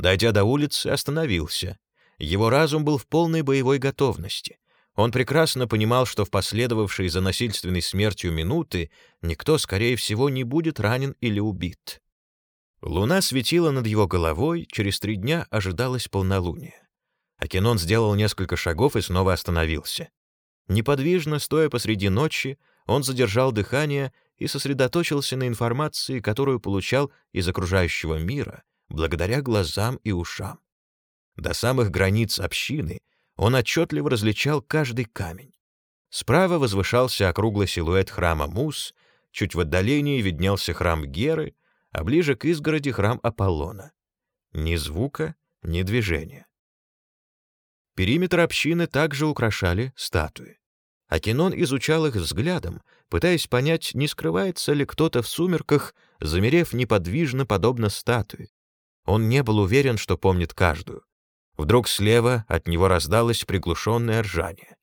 Дойдя до улицы, остановился. Его разум был в полной боевой готовности. Он прекрасно понимал, что в последовавшей за насильственной смертью минуты никто, скорее всего, не будет ранен или убит. Луна светила над его головой, через три дня ожидалось полнолуние. Акинон сделал несколько шагов и снова остановился. Неподвижно, стоя посреди ночи, он задержал дыхание и сосредоточился на информации, которую получал из окружающего мира, благодаря глазам и ушам. До самых границ общины он отчетливо различал каждый камень. Справа возвышался округлый силуэт храма Мус, чуть в отдалении виднелся храм Геры, а ближе к изгороди храм Аполлона. Ни звука, ни движения. Периметр общины также украшали статуи. Акинон изучал их взглядом, пытаясь понять, не скрывается ли кто-то в сумерках, замерев неподвижно, подобно статуе. Он не был уверен, что помнит каждую. Вдруг слева от него раздалось приглушенное ржание.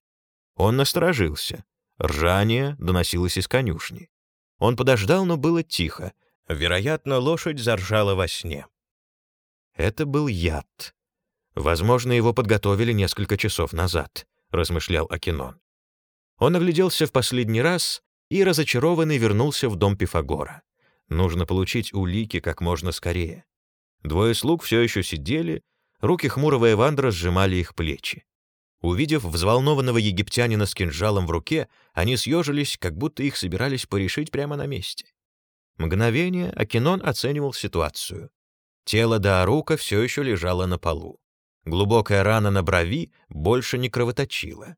Он насторожился. Ржание доносилось из конюшни. Он подождал, но было тихо. Вероятно, лошадь заржала во сне. Это был яд. Возможно, его подготовили несколько часов назад, размышлял Акинон. Он огляделся в последний раз и, разочарованный, вернулся в дом Пифагора. Нужно получить улики как можно скорее. Двое слуг все еще сидели, руки хмурого Эвандра сжимали их плечи. Увидев взволнованного египтянина с кинжалом в руке, они съежились, как будто их собирались порешить прямо на месте. Мгновение Акинон оценивал ситуацию. Тело Даарука все еще лежало на полу. Глубокая рана на брови больше не кровоточила.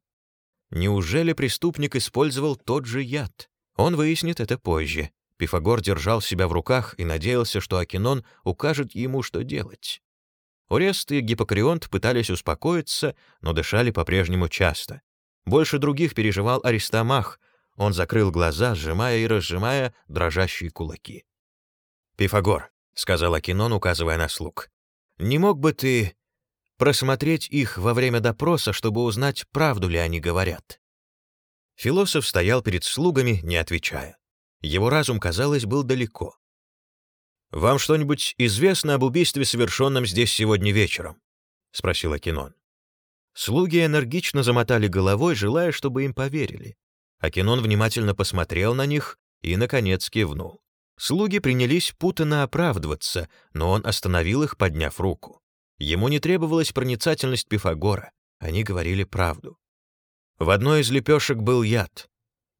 Неужели преступник использовал тот же яд? Он выяснит это позже. Пифагор держал себя в руках и надеялся, что Акинон укажет ему, что делать. Орест и Гиппокрионт пытались успокоиться, но дышали по-прежнему часто. Больше других переживал Аристомах. Он закрыл глаза, сжимая и разжимая дрожащие кулаки. «Пифагор», — сказал Акинон, указывая на слуг, — «не мог бы ты просмотреть их во время допроса, чтобы узнать, правду ли они говорят?» Философ стоял перед слугами, не отвечая. Его разум, казалось, был далеко. «Вам что-нибудь известно об убийстве, совершенном здесь сегодня вечером?» — спросил Акинон. Слуги энергично замотали головой, желая, чтобы им поверили. Акинон внимательно посмотрел на них и, наконец, кивнул. Слуги принялись путанно оправдываться, но он остановил их, подняв руку. Ему не требовалась проницательность Пифагора, они говорили правду. В одной из лепешек был яд.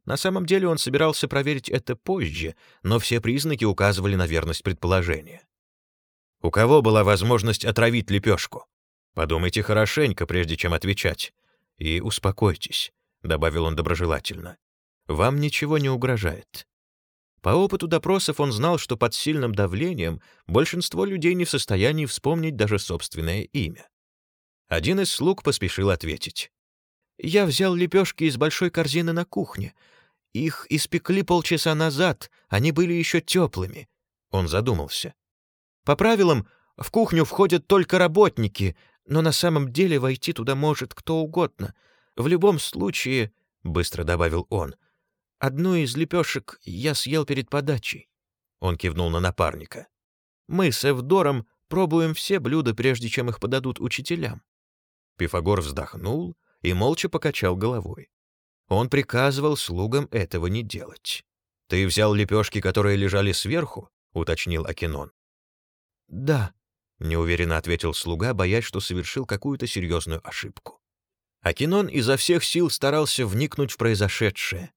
На самом деле он собирался проверить это позже, но все признаки указывали на верность предположения. У кого была возможность отравить лепешку? Подумайте хорошенько, прежде чем отвечать. И успокойтесь, — добавил он доброжелательно. Вам ничего не угрожает. По опыту допросов он знал, что под сильным давлением большинство людей не в состоянии вспомнить даже собственное имя. Один из слуг поспешил ответить. «Я взял лепешки из большой корзины на кухне. Их испекли полчаса назад, они были еще теплыми. Он задумался. По правилам, в кухню входят только работники, но на самом деле войти туда может кто угодно. В любом случае, — быстро добавил он, — одну из лепешек я съел перед подачей. Он кивнул на напарника. Мы с Эвдором пробуем все блюда, прежде чем их подадут учителям. Пифагор вздохнул и молча покачал головой. Он приказывал слугам этого не делать. «Ты взял лепешки, которые лежали сверху?» — уточнил Акинон. «Да», — неуверенно ответил слуга, боясь, что совершил какую-то серьезную ошибку. Акинон изо всех сил старался вникнуть в произошедшее.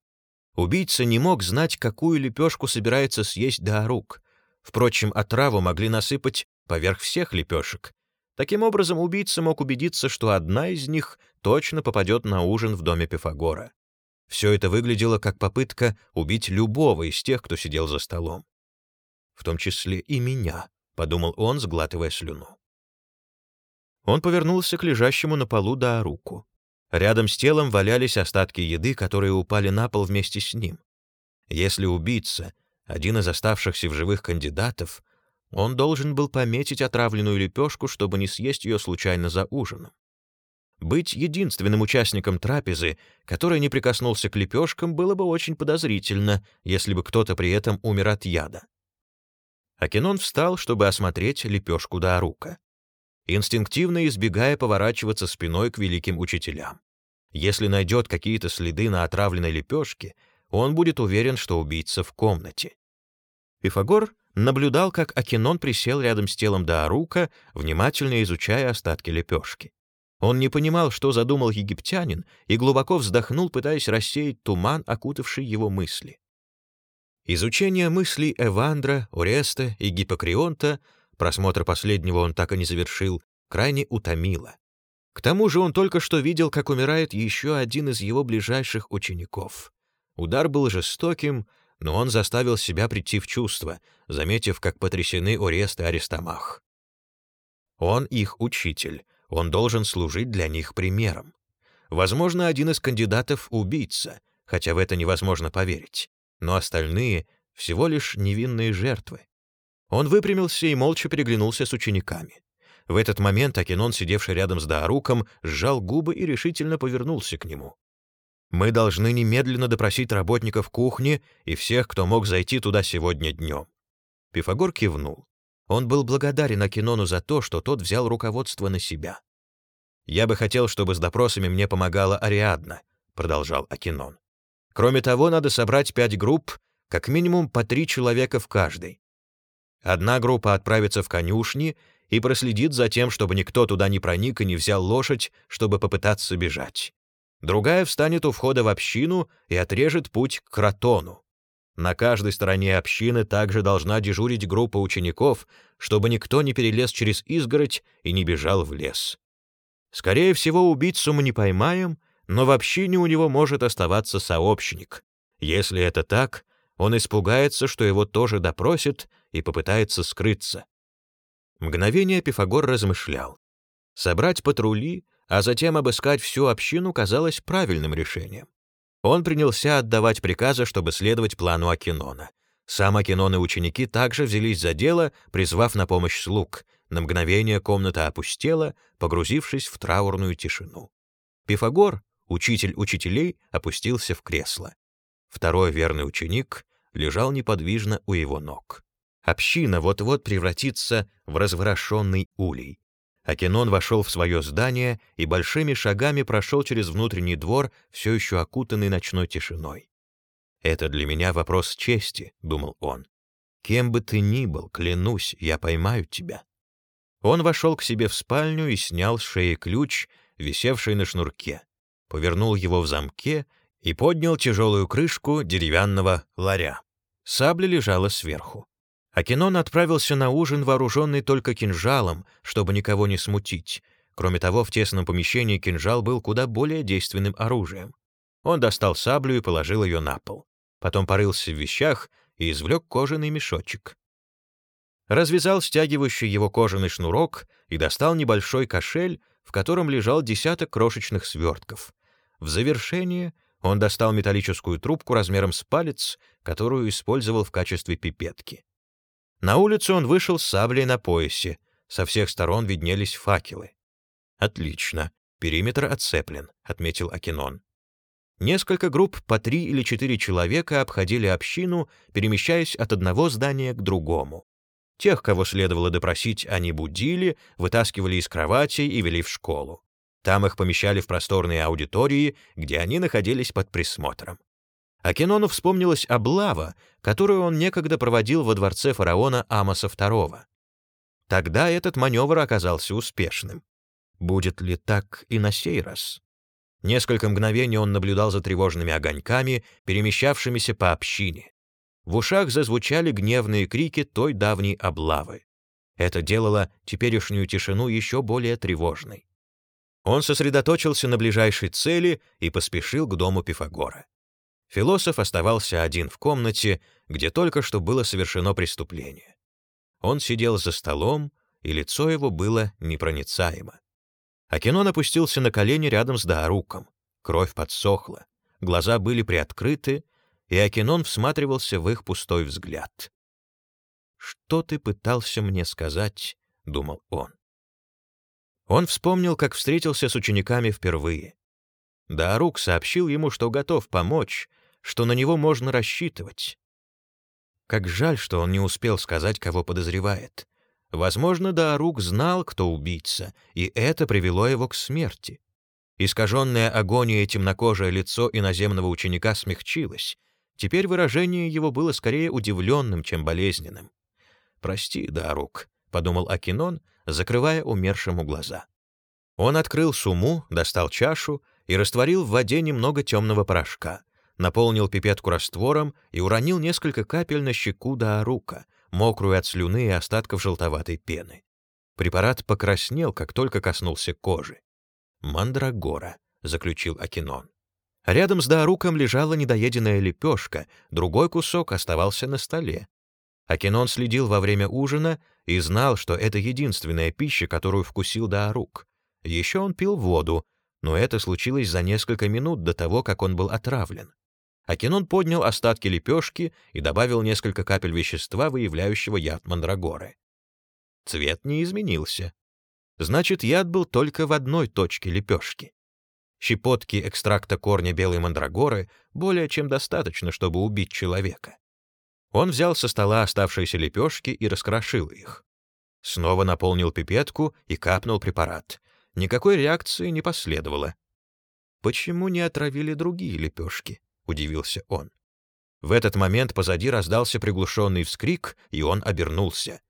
Убийца не мог знать, какую лепешку собирается съесть Даарук. Впрочем, отраву могли насыпать поверх всех лепешек. Таким образом, убийца мог убедиться, что одна из них точно попадет на ужин в доме Пифагора. Все это выглядело как попытка убить любого из тех, кто сидел за столом. В том числе и меня, — подумал он, сглатывая слюну. Он повернулся к лежащему на полу Дааруку. Рядом с телом валялись остатки еды, которые упали на пол вместе с ним. Если убийца — один из оставшихся в живых кандидатов, он должен был пометить отравленную лепешку, чтобы не съесть ее случайно за ужином. Быть единственным участником трапезы, который не прикоснулся к лепешкам, было бы очень подозрительно, если бы кто-то при этом умер от яда. Акинон встал, чтобы осмотреть лепешку до орука, инстинктивно избегая поворачиваться спиной к великим учителям. Если найдет какие-то следы на отравленной лепешке, он будет уверен, что убийца в комнате. Пифагор наблюдал, как Акинон присел рядом с телом Даарука, внимательно изучая остатки лепешки. Он не понимал, что задумал египтянин, и глубоко вздохнул, пытаясь рассеять туман, окутавший его мысли. Изучение мыслей Эвандра, Ореста и Гиппокрионта, просмотр последнего он так и не завершил, крайне утомило. К тому же он только что видел, как умирает еще один из его ближайших учеников. Удар был жестоким, но он заставил себя прийти в чувство, заметив, как потрясены Орест и Аристомах. Он их учитель, он должен служить для них примером. Возможно, один из кандидатов — убийца, хотя в это невозможно поверить, но остальные — всего лишь невинные жертвы. Он выпрямился и молча переглянулся с учениками. В этот момент Акинон, сидевший рядом с Дааруком, сжал губы и решительно повернулся к нему. «Мы должны немедленно допросить работников кухни и всех, кто мог зайти туда сегодня днем». Пифагор кивнул. Он был благодарен Акинону за то, что тот взял руководство на себя. «Я бы хотел, чтобы с допросами мне помогала Ариадна», — продолжал Акинон. «Кроме того, надо собрать пять групп, как минимум по три человека в каждой. Одна группа отправится в конюшни и проследит за тем, чтобы никто туда не проник и не взял лошадь, чтобы попытаться бежать. Другая встанет у входа в общину и отрежет путь к кротону. На каждой стороне общины также должна дежурить группа учеников, чтобы никто не перелез через изгородь и не бежал в лес. Скорее всего, убийцу мы не поймаем, но в общине у него может оставаться сообщник. Если это так, он испугается, что его тоже допросят и попытается скрыться. Мгновение Пифагор размышлял. Собрать патрули, а затем обыскать всю общину казалось правильным решением. Он принялся отдавать приказы, чтобы следовать плану Акинона. Сам Акинон и ученики также взялись за дело, призвав на помощь слуг. На мгновение комната опустела, погрузившись в траурную тишину. Пифагор, учитель учителей, опустился в кресло. Второй верный ученик лежал неподвижно у его ног. Община вот-вот превратится в разворошенный улей. Акинон вошел в свое здание и большими шагами прошел через внутренний двор, все еще окутанный ночной тишиной. «Это для меня вопрос чести», — думал он. «Кем бы ты ни был, клянусь, я поймаю тебя». Он вошел к себе в спальню и снял с шеи ключ, висевший на шнурке, повернул его в замке и поднял тяжелую крышку деревянного ларя. Сабля лежала сверху. Акинон отправился на ужин, вооруженный только кинжалом, чтобы никого не смутить. Кроме того, в тесном помещении кинжал был куда более действенным оружием. Он достал саблю и положил ее на пол. Потом порылся в вещах и извлек кожаный мешочек. Развязал стягивающий его кожаный шнурок и достал небольшой кошель, в котором лежал десяток крошечных свертков. В завершение он достал металлическую трубку размером с палец, которую использовал в качестве пипетки. На улицу он вышел с саблей на поясе. Со всех сторон виднелись факелы. «Отлично. Периметр отцеплен», — отметил Акинон. Несколько групп по три или четыре человека обходили общину, перемещаясь от одного здания к другому. Тех, кого следовало допросить, они будили, вытаскивали из кроватей и вели в школу. Там их помещали в просторные аудитории, где они находились под присмотром. Акинону вспомнилась облава, которую он некогда проводил во дворце фараона Амоса II. Тогда этот маневр оказался успешным. Будет ли так и на сей раз? Несколько мгновений он наблюдал за тревожными огоньками, перемещавшимися по общине. В ушах зазвучали гневные крики той давней облавы. Это делало теперешнюю тишину еще более тревожной. Он сосредоточился на ближайшей цели и поспешил к дому Пифагора. Философ оставался один в комнате, где только что было совершено преступление. Он сидел за столом, и лицо его было непроницаемо. Акинон опустился на колени рядом с Дааруком. Кровь подсохла, глаза были приоткрыты, и Акинон всматривался в их пустой взгляд. «Что ты пытался мне сказать?» — думал он. Он вспомнил, как встретился с учениками впервые. Даарук сообщил ему, что готов помочь, что на него можно рассчитывать. Как жаль, что он не успел сказать, кого подозревает. Возможно, Даарук знал, кто убийца, и это привело его к смерти. Искаженное агонией темнокожее лицо иноземного ученика смягчилось. Теперь выражение его было скорее удивленным, чем болезненным. «Прости, Даарук», — подумал Акинон, закрывая умершему глаза. Он открыл суму, достал чашу и растворил в воде немного темного порошка наполнил пипетку раствором и уронил несколько капель на щеку Даарука, мокрую от слюны и остатков желтоватой пены. Препарат покраснел, как только коснулся кожи. «Мандрагора», — заключил Акинон. Рядом с Дааруком лежала недоеденная лепешка, другой кусок оставался на столе. Акинон следил во время ужина и знал, что это единственная пища, которую вкусил Даарук. Еще он пил воду, но это случилось за несколько минут до того, как он был отравлен. Акинон поднял остатки лепешки и добавил несколько капель вещества, выявляющего яд мандрагоры. Цвет не изменился. Значит, яд был только в одной точке лепешки. Щепотки экстракта корня белой мандрагоры более чем достаточно, чтобы убить человека. Он взял со стола оставшиеся лепешки и раскрошил их. Снова наполнил пипетку и капнул препарат. никакой реакции не последовало. «Почему не отравили другие лепешки?» — удивился он. В этот момент позади раздался приглушенный вскрик, и он обернулся.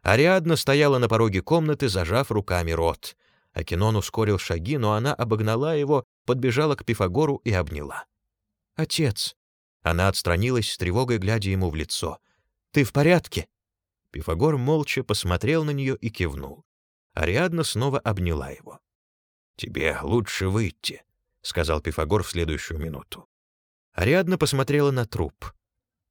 Ариадна стояла на пороге комнаты, зажав руками рот. Акинон ускорил шаги, но она обогнала его, подбежала к Пифагору и обняла. «Отец!» Она отстранилась с тревогой, глядя ему в лицо. «Ты в порядке?» Пифагор молча посмотрел на нее и кивнул. Ариадна снова обняла его. «Тебе лучше выйти», — сказал Пифагор в следующую минуту. Ариадна посмотрела на труп.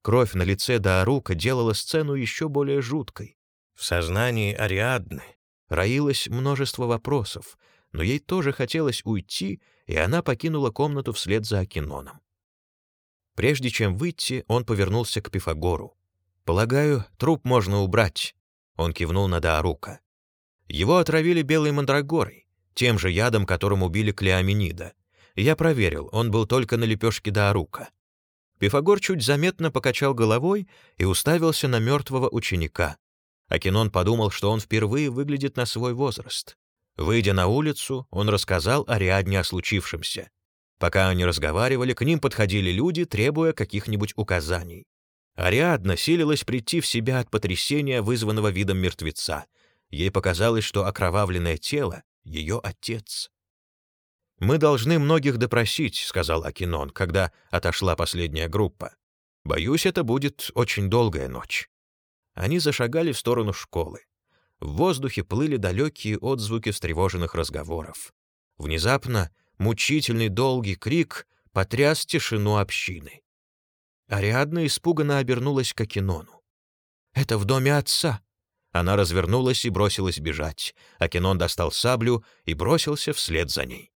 Кровь на лице Даарука делала сцену еще более жуткой. В сознании Ариадны роилось множество вопросов, но ей тоже хотелось уйти, и она покинула комнату вслед за Акиноном. Прежде чем выйти, он повернулся к Пифагору. «Полагаю, труп можно убрать», — он кивнул на Даарука. Его отравили белой мандрагорой, тем же ядом, которым убили Клеоменида. Я проверил, он был только на лепешке Даарука. Пифагор чуть заметно покачал головой и уставился на мертвого ученика. Акинон подумал, что он впервые выглядит на свой возраст. Выйдя на улицу, он рассказал Ариадне о случившемся. Пока они разговаривали, к ним подходили люди, требуя каких-нибудь указаний. Ариадна силилась прийти в себя от потрясения, вызванного видом мертвеца. Ей показалось, что окровавленное тело — ее отец. «Мы должны многих допросить», — сказал Акинон, когда отошла последняя группа. «Боюсь, это будет очень долгая ночь». Они зашагали в сторону школы. В воздухе плыли далекие отзвуки встревоженных разговоров. Внезапно мучительный долгий крик потряс тишину общины. Ариадна испуганно обернулась к Акинону. «Это в доме отца!» Она развернулась и бросилась бежать. Акинон достал саблю и бросился вслед за ней.